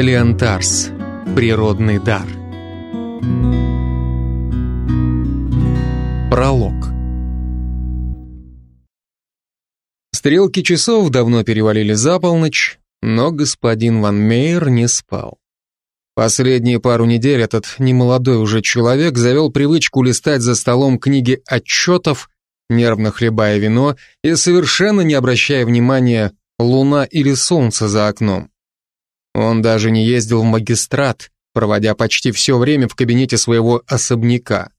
Элиантарс. Природный дар. Пролог. Стрелки часов давно перевалили за полночь, но господин Ван Мейер не спал. Последние пару недель этот немолодой уже человек завел привычку листать за столом книги отчетов, нервно хлебая вино и совершенно не обращая внимания, луна или солнце за окном. Он даже не ездил в магистрат, проводя почти все время в кабинете своего особняка.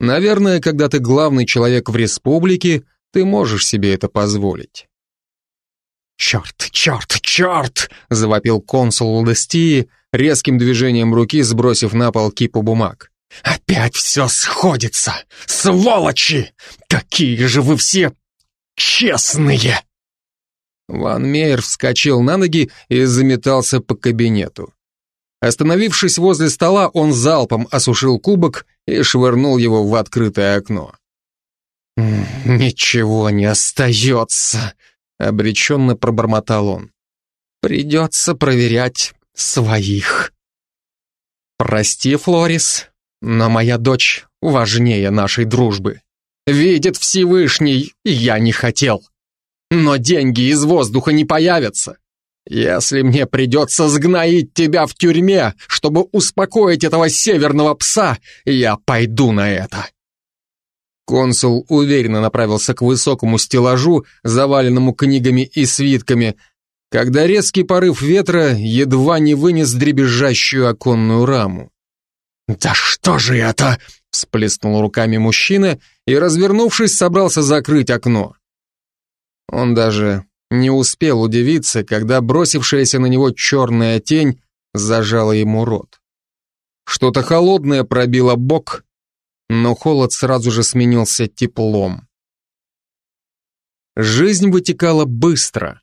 Наверное, когда ты главный человек в республике, ты можешь себе это позволить. «Черт, черт, черт!» — завопил консул Ладостии, резким движением руки сбросив на пол кипу бумаг. «Опять все сходится! Сволочи! Какие же вы все честные!» Ван Мейер вскочил на ноги и заметался по кабинету. Остановившись возле стола, он залпом осушил кубок и швырнул его в открытое окно. «Ничего не остается», — обреченно пробормотал он. «Придется проверять своих». «Прости, Флорис, но моя дочь важнее нашей дружбы. Видит Всевышний, я не хотел». Но деньги из воздуха не появятся. Если мне придется сгноить тебя в тюрьме, чтобы успокоить этого северного пса, я пойду на это. Консул уверенно направился к высокому стеллажу, заваленному книгами и свитками, когда резкий порыв ветра едва не вынес дребезжащую оконную раму. «Да что же это?» — всплеснул руками мужчина и, развернувшись, собрался закрыть окно. Он даже не успел удивиться, когда бросившаяся на него черная тень зажала ему рот. Что-то холодное пробило бок, но холод сразу же сменился теплом. Жизнь вытекала быстро,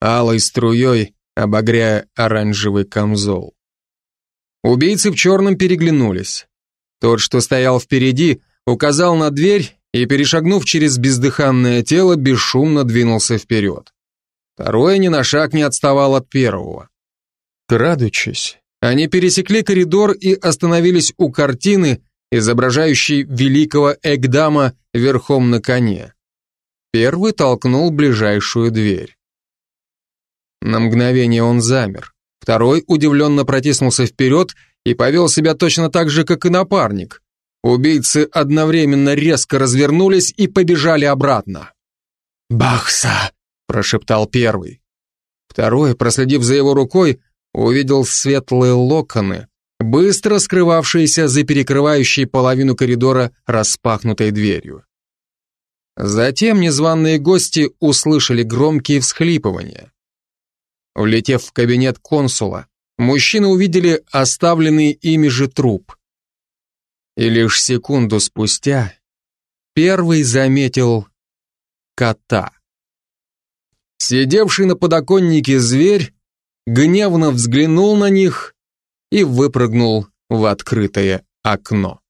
алой струей обогряя оранжевый камзол. Убийцы в черном переглянулись. Тот, что стоял впереди, указал на дверь и, перешагнув через бездыханное тело, бесшумно двинулся вперед. Второе ни на шаг не отставал от первого. Крадучись, они пересекли коридор и остановились у картины, изображающей великого Эгдама верхом на коне. Первый толкнул ближайшую дверь. На мгновение он замер. Второй удивленно протиснулся вперед и повел себя точно так же, как и напарник. Убийцы одновременно резко развернулись и побежали обратно. «Бахса!» – прошептал первый. Второй, проследив за его рукой, увидел светлые локоны, быстро скрывавшиеся за перекрывающей половину коридора распахнутой дверью. Затем незваные гости услышали громкие всхлипывания. Влетев в кабинет консула, мужчины увидели оставленный ими же труп – и лишь секунду спустя первый заметил кота. Сидевший на подоконнике зверь гневно взглянул на них и выпрыгнул в открытое окно.